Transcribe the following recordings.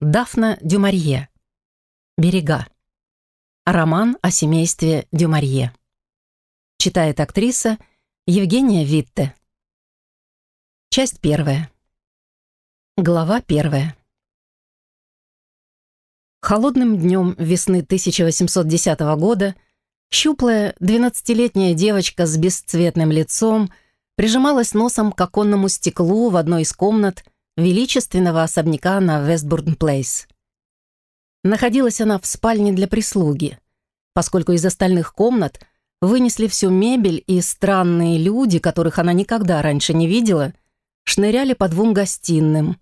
Дафна Дюмарье. Берега. Роман о семействе Дюмарье. Читает актриса Евгения Витте. Часть первая. Глава первая. Холодным днем весны 1810 года щуплая двенадцатилетняя девочка с бесцветным лицом прижималась носом к оконному стеклу в одной из комнат величественного особняка на Вестбурн-Плейс. Находилась она в спальне для прислуги, поскольку из остальных комнат вынесли всю мебель и странные люди, которых она никогда раньше не видела, шныряли по двум гостиным,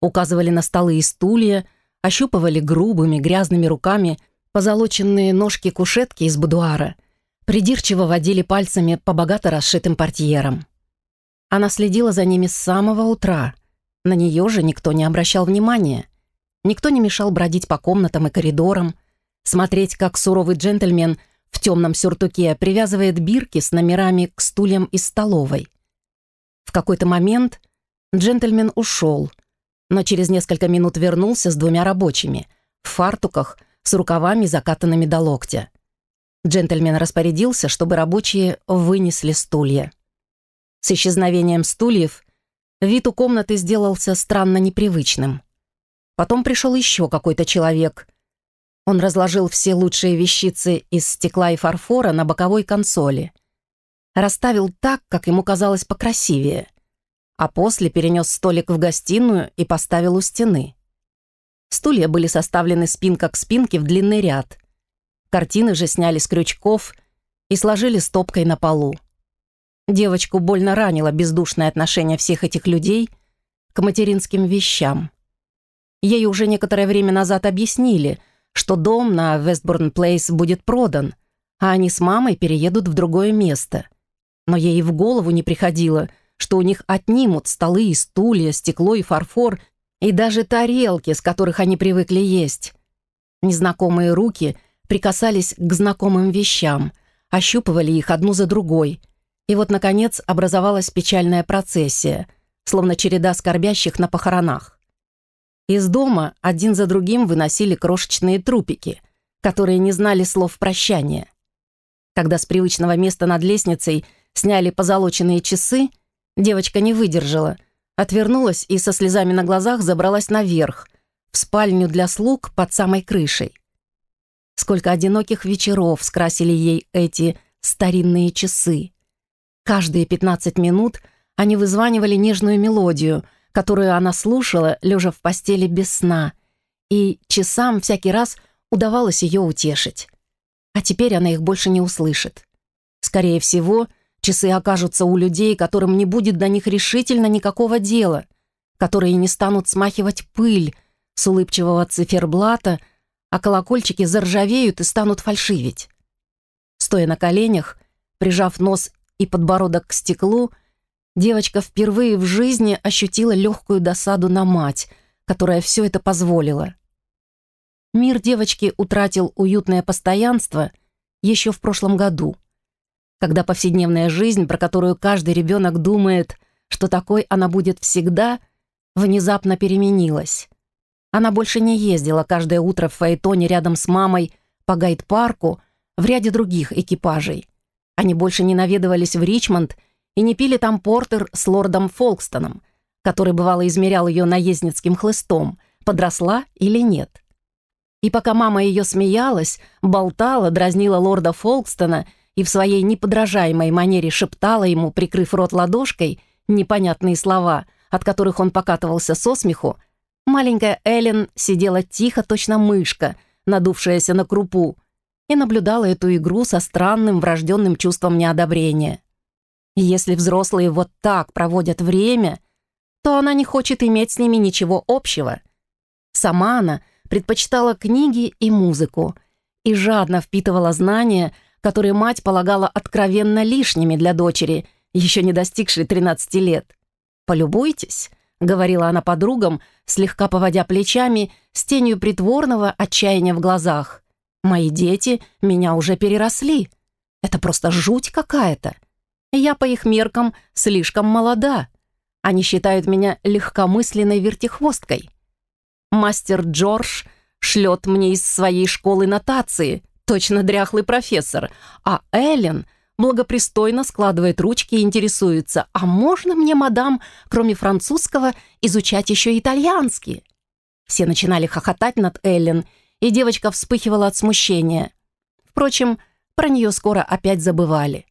указывали на столы и стулья, ощупывали грубыми грязными руками позолоченные ножки кушетки из будуара, придирчиво водили пальцами по богато расшитым портьерам. Она следила за ними с самого утра — на нее же никто не обращал внимания. Никто не мешал бродить по комнатам и коридорам, смотреть, как суровый джентльмен в темном сюртуке привязывает бирки с номерами к стульям из столовой. В какой-то момент джентльмен ушел, но через несколько минут вернулся с двумя рабочими, в фартуках, с рукавами, закатанными до локтя. Джентльмен распорядился, чтобы рабочие вынесли стулья. С исчезновением стульев Вид у комнаты сделался странно непривычным. Потом пришел еще какой-то человек. Он разложил все лучшие вещицы из стекла и фарфора на боковой консоли. Расставил так, как ему казалось покрасивее. А после перенес столик в гостиную и поставил у стены. Стулья были составлены спинка к спинке в длинный ряд. Картины же сняли с крючков и сложили стопкой на полу. Девочку больно ранило бездушное отношение всех этих людей к материнским вещам. Ей уже некоторое время назад объяснили, что дом на Вестборн-Плейс будет продан, а они с мамой переедут в другое место. Но ей в голову не приходило, что у них отнимут столы и стулья, стекло и фарфор, и даже тарелки, с которых они привыкли есть. Незнакомые руки прикасались к знакомым вещам, ощупывали их одну за другой, и вот, наконец, образовалась печальная процессия, словно череда скорбящих на похоронах. Из дома один за другим выносили крошечные трупики, которые не знали слов прощания. Когда с привычного места над лестницей сняли позолоченные часы, девочка не выдержала, отвернулась и со слезами на глазах забралась наверх, в спальню для слуг под самой крышей. Сколько одиноких вечеров скрасили ей эти старинные часы. Каждые 15 минут они вызванивали нежную мелодию, которую она слушала, лежа в постели без сна, и часам всякий раз удавалось ее утешить. А теперь она их больше не услышит. Скорее всего, часы окажутся у людей, которым не будет до них решительно никакого дела, которые не станут смахивать пыль с улыбчивого циферблата, а колокольчики заржавеют и станут фальшивить. Стоя на коленях, прижав нос и подбородок к стеклу, девочка впервые в жизни ощутила легкую досаду на мать, которая все это позволила. Мир девочки утратил уютное постоянство еще в прошлом году, когда повседневная жизнь, про которую каждый ребенок думает, что такой она будет всегда, внезапно переменилась. Она больше не ездила каждое утро в фаэтоне рядом с мамой по гайд-парку в ряде других экипажей. Они больше не наведывались в Ричмонд и не пили там портер с лордом Фолкстоном, который бывало измерял ее наездницким хлыстом, подросла или нет. И пока мама ее смеялась, болтала, дразнила лорда Фолкстона и в своей неподражаемой манере шептала ему, прикрыв рот ладошкой, непонятные слова, от которых он покатывался со смеху, маленькая Эллен сидела тихо, точно мышка, надувшаяся на крупу, и наблюдала эту игру со странным врожденным чувством неодобрения. И если взрослые вот так проводят время, то она не хочет иметь с ними ничего общего. Сама она предпочитала книги и музыку и жадно впитывала знания, которые мать полагала откровенно лишними для дочери, еще не достигшей 13 лет. «Полюбуйтесь», — говорила она подругам, слегка поводя плечами, с тенью притворного отчаяния в глазах — Мои дети меня уже переросли. Это просто жуть какая-то. Я по их меркам слишком молода. Они считают меня легкомысленной вертихвосткой. Мастер Джордж шлет мне из своей школы нотации, точно дряхлый профессор, а Эллен благопристойно складывает ручки и интересуется, а можно мне, мадам, кроме французского, изучать еще итальянский? Все начинали хохотать над Эллен, и девочка вспыхивала от смущения. Впрочем, про нее скоро опять забывали.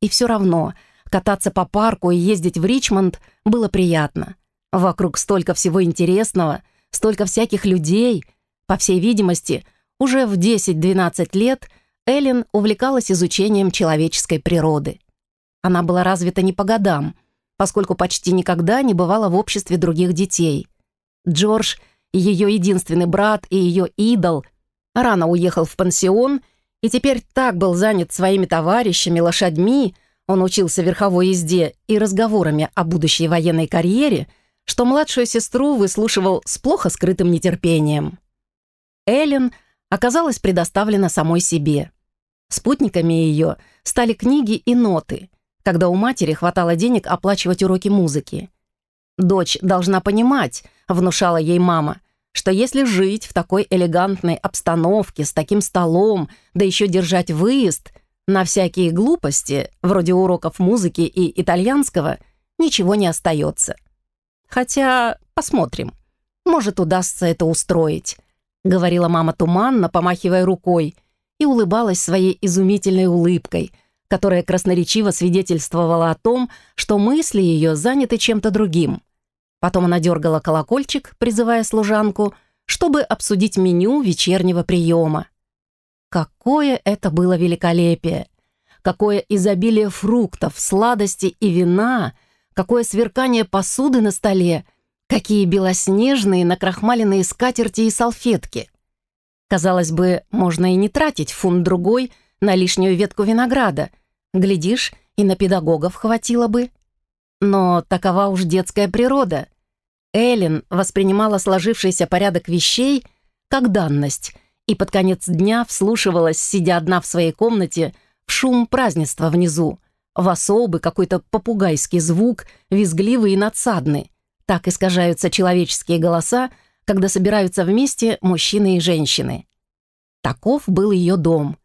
И все равно кататься по парку и ездить в Ричмонд было приятно. Вокруг столько всего интересного, столько всяких людей. По всей видимости, уже в 10-12 лет Эллен увлекалась изучением человеческой природы. Она была развита не по годам, поскольку почти никогда не бывала в обществе других детей. Джордж, ее единственный брат и ее идол, рано уехал в пансион и теперь так был занят своими товарищами, лошадьми, он учился верховой езде и разговорами о будущей военной карьере, что младшую сестру выслушивал с плохо скрытым нетерпением. Эллен оказалась предоставлена самой себе. Спутниками ее стали книги и ноты, когда у матери хватало денег оплачивать уроки музыки. «Дочь должна понимать», — внушала ей мама, что если жить в такой элегантной обстановке, с таким столом, да еще держать выезд, на всякие глупости, вроде уроков музыки и итальянского, ничего не остается. Хотя, посмотрим, может, удастся это устроить, говорила мама туманно, помахивая рукой, и улыбалась своей изумительной улыбкой, которая красноречиво свидетельствовала о том, что мысли ее заняты чем-то другим. Потом она дергала колокольчик, призывая служанку, чтобы обсудить меню вечернего приема. Какое это было великолепие! Какое изобилие фруктов, сладостей и вина! Какое сверкание посуды на столе! Какие белоснежные накрахмаленные скатерти и салфетки! Казалось бы, можно и не тратить фунт-другой на лишнюю ветку винограда. Глядишь, и на педагогов хватило бы. Но такова уж детская природа. Эллен воспринимала сложившийся порядок вещей как данность и под конец дня вслушивалась, сидя одна в своей комнате, в шум празднества внизу, в особый какой-то попугайский звук, визгливый и надсадный. Так искажаются человеческие голоса, когда собираются вместе мужчины и женщины. Таков был ее дом.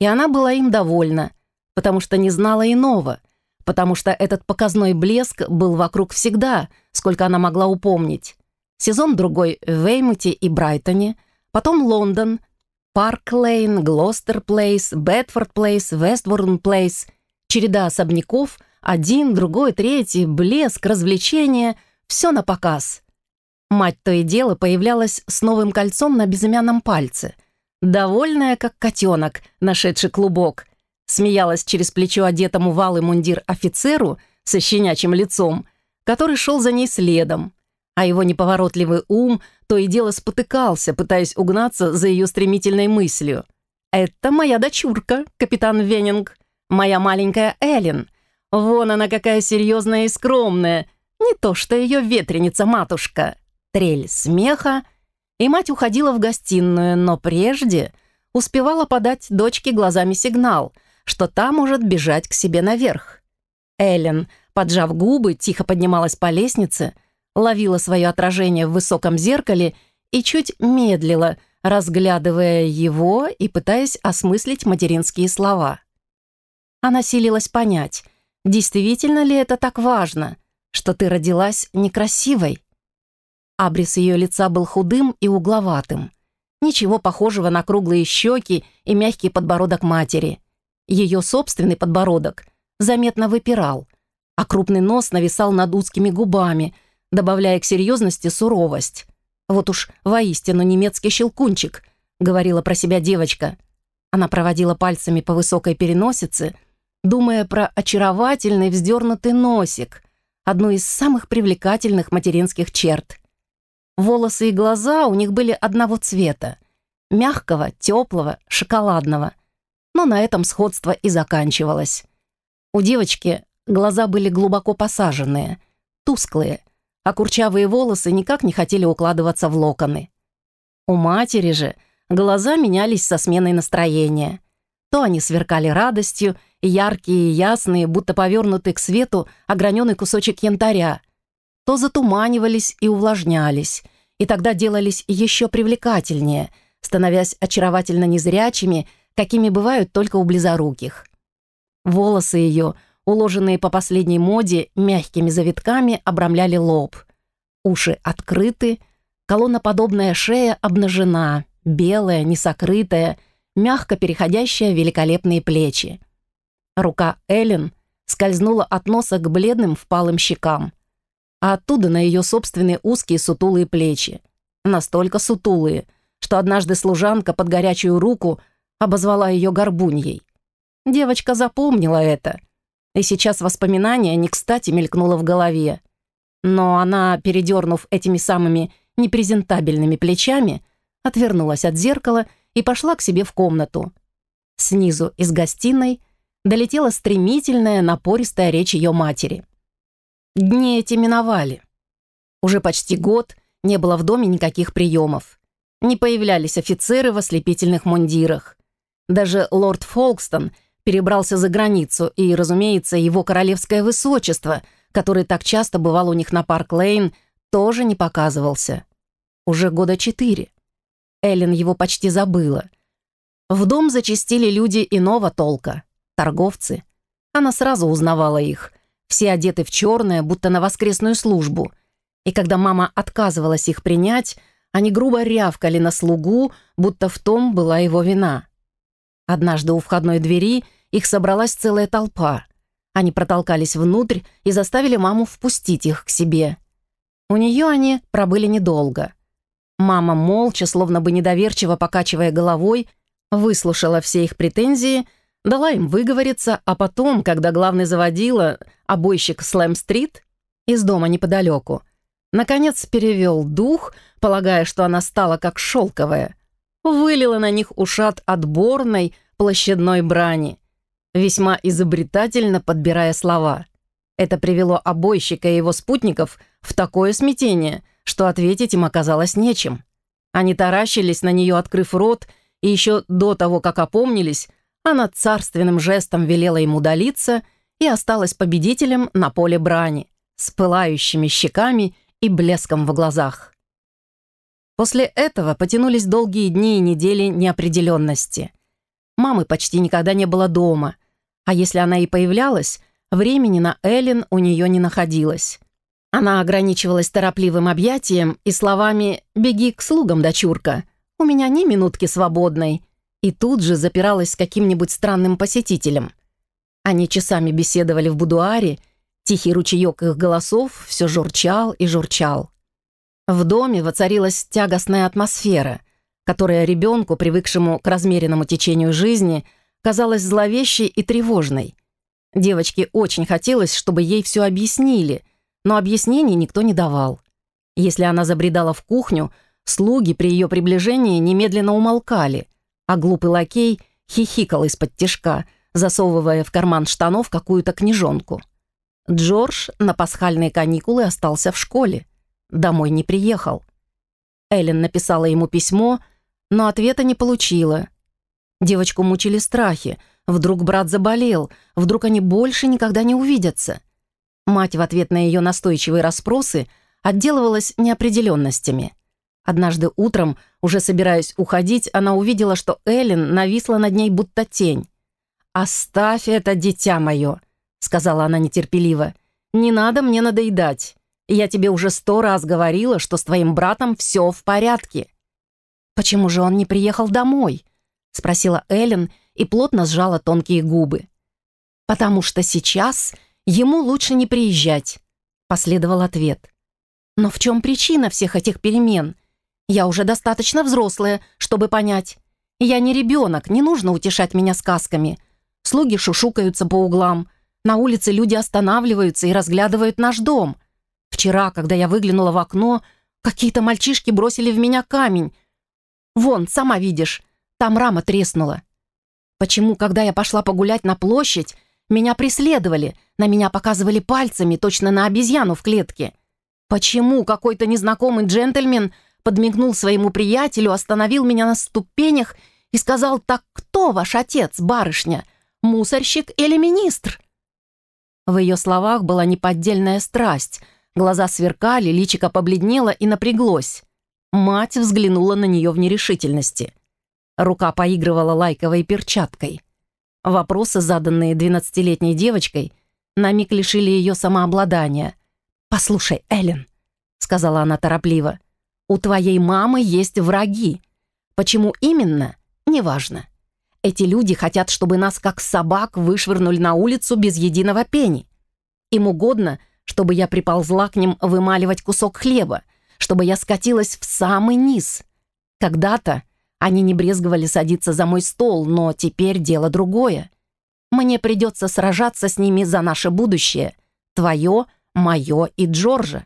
И она была им довольна, потому что не знала иного — потому что этот показной блеск был вокруг всегда, сколько она могла упомнить. Сезон другой в Веймуте и Брайтоне, потом Лондон, Парк Лейн, Глостер Плейс, Бедфорд Плейс, Вестборн Плейс, череда особняков, один, другой, третий, блеск, развлечения, все на показ. Мать то и дело появлялась с новым кольцом на безымянном пальце, довольная, как котенок, нашедший клубок — смеялась через плечо одетому в алый мундир офицеру со щенячьим лицом, который шел за ней следом, а его неповоротливый ум то и дело спотыкался, пытаясь угнаться за ее стремительной мыслью. «Это моя дочурка, капитан Венинг, моя маленькая Эллен. Вон она какая серьезная и скромная, не то что ее ветреница-матушка». Трель смеха, и мать уходила в гостиную, но прежде успевала подать дочке глазами сигнал — что та может бежать к себе наверх. Эллен, поджав губы, тихо поднималась по лестнице, ловила свое отражение в высоком зеркале и чуть медлила, разглядывая его и пытаясь осмыслить материнские слова. Она силилась понять, действительно ли это так важно, что ты родилась некрасивой. Абрис ее лица был худым и угловатым. Ничего похожего на круглые щеки и мягкий подбородок матери. Ее собственный подбородок заметно выпирал, а крупный нос нависал над узкими губами, добавляя к серьезности суровость. «Вот уж воистину немецкий щелкунчик», — говорила про себя девочка. Она проводила пальцами по высокой переносице, думая про очаровательный вздернутый носик, одну из самых привлекательных материнских черт. Волосы и глаза у них были одного цвета, мягкого, теплого, шоколадного — но на этом сходство и заканчивалось. У девочки глаза были глубоко посаженные, тусклые, а курчавые волосы никак не хотели укладываться в локоны. У матери же глаза менялись со сменой настроения. То они сверкали радостью, яркие и ясные, будто повернутый к свету ограненный кусочек янтаря, то затуманивались и увлажнялись, и тогда делались еще привлекательнее, становясь очаровательно незрячими, какими бывают только у близоруких. Волосы ее, уложенные по последней моде, мягкими завитками обрамляли лоб. Уши открыты, колонноподобная шея обнажена, белая, несокрытая, мягко переходящая в великолепные плечи. Рука Эллен скользнула от носа к бледным впалым щекам, а оттуда на ее собственные узкие сутулые плечи. Настолько сутулые, что однажды служанка под горячую руку обозвала ее горбуньей. Девочка запомнила это, и сейчас воспоминание не кстати мелькнуло в голове. Но она, передернув этими самыми непрезентабельными плечами, отвернулась от зеркала и пошла к себе в комнату. Снизу из гостиной долетела стремительная, напористая речь ее матери. Дни эти миновали. Уже почти год не было в доме никаких приемов. Не появлялись офицеры в ослепительных мундирах. Даже лорд Фолкстон перебрался за границу, и, разумеется, его королевское высочество, который так часто бывал у них на Парк-Лейн, тоже не показывался. Уже года четыре. Эллен его почти забыла. В дом зачастили люди иного толка, торговцы. Она сразу узнавала их. Все одеты в черное, будто на воскресную службу. И когда мама отказывалась их принять, они грубо рявкали на слугу, будто в том была его вина. Однажды у входной двери их собралась целая толпа. Они протолкались внутрь и заставили маму впустить их к себе. У нее они пробыли недолго. Мама молча, словно бы недоверчиво покачивая головой, выслушала все их претензии, дала им выговориться, а потом, когда главный заводила, обойщик Слэм-стрит, из дома неподалеку, наконец перевел дух, полагая, что она стала как шелковая, вылила на них ушат отборной, площадной брани, весьма изобретательно подбирая слова. Это привело обойщика и его спутников в такое смятение, что ответить им оказалось нечем. Они таращились на нее, открыв рот, и еще до того, как опомнились, она царственным жестом велела ему удалиться и осталась победителем на поле брани, с пылающими щеками и блеском в глазах. После этого потянулись долгие дни и недели неопределенности – Мамы почти никогда не было дома, а если она и появлялась, времени на Эллен у нее не находилось. Она ограничивалась торопливым объятием и словами «Беги к слугам, дочурка, у меня ни минутки свободной», и тут же запиралась с каким-нибудь странным посетителем. Они часами беседовали в будуаре, тихий ручеек их голосов все журчал и журчал. В доме воцарилась тягостная атмосфера — которая ребенку, привыкшему к размеренному течению жизни, казалась зловещей и тревожной. Девочке очень хотелось, чтобы ей все объяснили, но объяснений никто не давал. Если она забредала в кухню, слуги при ее приближении немедленно умолкали, а глупый лакей хихикал из-под тишка, засовывая в карман штанов какую-то книжонку. Джордж на пасхальные каникулы остался в школе. Домой не приехал. Эллен написала ему письмо — но ответа не получила. Девочку мучили страхи. Вдруг брат заболел, вдруг они больше никогда не увидятся. Мать в ответ на ее настойчивые расспросы отделывалась неопределенностями. Однажды утром, уже собираясь уходить, она увидела, что Эллен нависла над ней будто тень. «Оставь это, дитя мое», — сказала она нетерпеливо. «Не надо мне надоедать. Я тебе уже сто раз говорила, что с твоим братом все в порядке». «Почему же он не приехал домой?» — спросила Эллен и плотно сжала тонкие губы. «Потому что сейчас ему лучше не приезжать», — последовал ответ. «Но в чем причина всех этих перемен? Я уже достаточно взрослая, чтобы понять. Я не ребенок, не нужно утешать меня сказками. Слуги шушукаются по углам, на улице люди останавливаются и разглядывают наш дом. Вчера, когда я выглянула в окно, какие-то мальчишки бросили в меня камень, Вон, сама видишь, там рама треснула. Почему, когда я пошла погулять на площадь, меня преследовали, на меня показывали пальцами, точно на обезьяну в клетке? Почему какой-то незнакомый джентльмен подмигнул своему приятелю, остановил меня на ступенях и сказал, «Так кто ваш отец, барышня, мусорщик или министр?» В ее словах была неподдельная страсть. Глаза сверкали, личико побледнело и напряглось. Мать взглянула на нее в нерешительности. Рука поигрывала лайковой перчаткой. Вопросы, заданные двенадцатилетней девочкой, на миг лишили ее самообладания. «Послушай, Эллен», — сказала она торопливо, — «у твоей мамы есть враги. Почему именно? Неважно. Эти люди хотят, чтобы нас, как собак, вышвырнули на улицу без единого пени. Им угодно, чтобы я приползла к ним вымаливать кусок хлеба, чтобы я скатилась в самый низ. Когда-то они не брезговали садиться за мой стол, но теперь дело другое. Мне придется сражаться с ними за наше будущее. Твое, мое и Джорджа.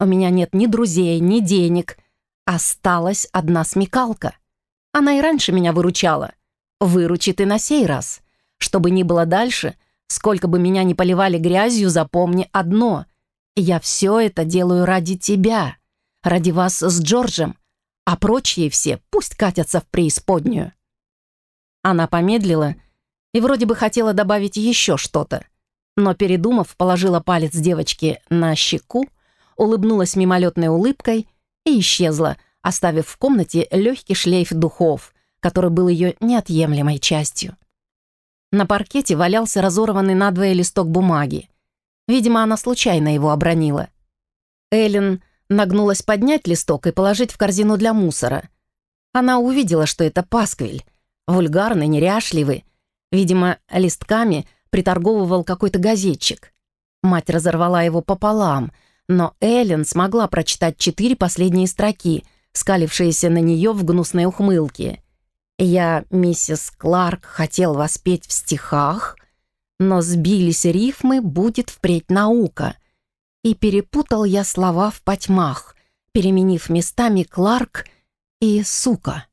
У меня нет ни друзей, ни денег. Осталась одна смекалка. Она и раньше меня выручала. Выручит и на сей раз. Чтобы ни было дальше, сколько бы меня ни поливали грязью, запомни одно. Я все это делаю ради тебя ради вас с Джорджем, а прочие все пусть катятся в преисподнюю». Она помедлила и вроде бы хотела добавить еще что-то, но, передумав, положила палец девочки на щеку, улыбнулась мимолетной улыбкой и исчезла, оставив в комнате легкий шлейф духов, который был ее неотъемлемой частью. На паркете валялся разорванный надвое листок бумаги. Видимо, она случайно его обронила. Эллен Нагнулась поднять листок и положить в корзину для мусора. Она увидела, что это пасквиль. Вульгарный, неряшливый. Видимо, листками приторговывал какой-то газетчик. Мать разорвала его пополам, но Эллен смогла прочитать четыре последние строки, скалившиеся на нее в гнусной ухмылке. «Я, миссис Кларк, хотел воспеть в стихах, но сбились рифмы, будет впредь наука. И перепутал я слова в потьмах, переменив местами Кларк и сука.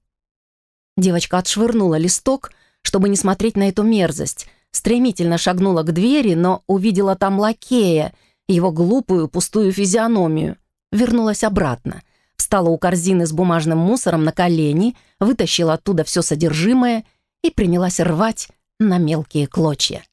Девочка отшвырнула листок, чтобы не смотреть на эту мерзость, стремительно шагнула к двери, но увидела там лакея, его глупую пустую физиономию. Вернулась обратно, встала у корзины с бумажным мусором на колени, вытащила оттуда все содержимое и принялась рвать на мелкие клочья.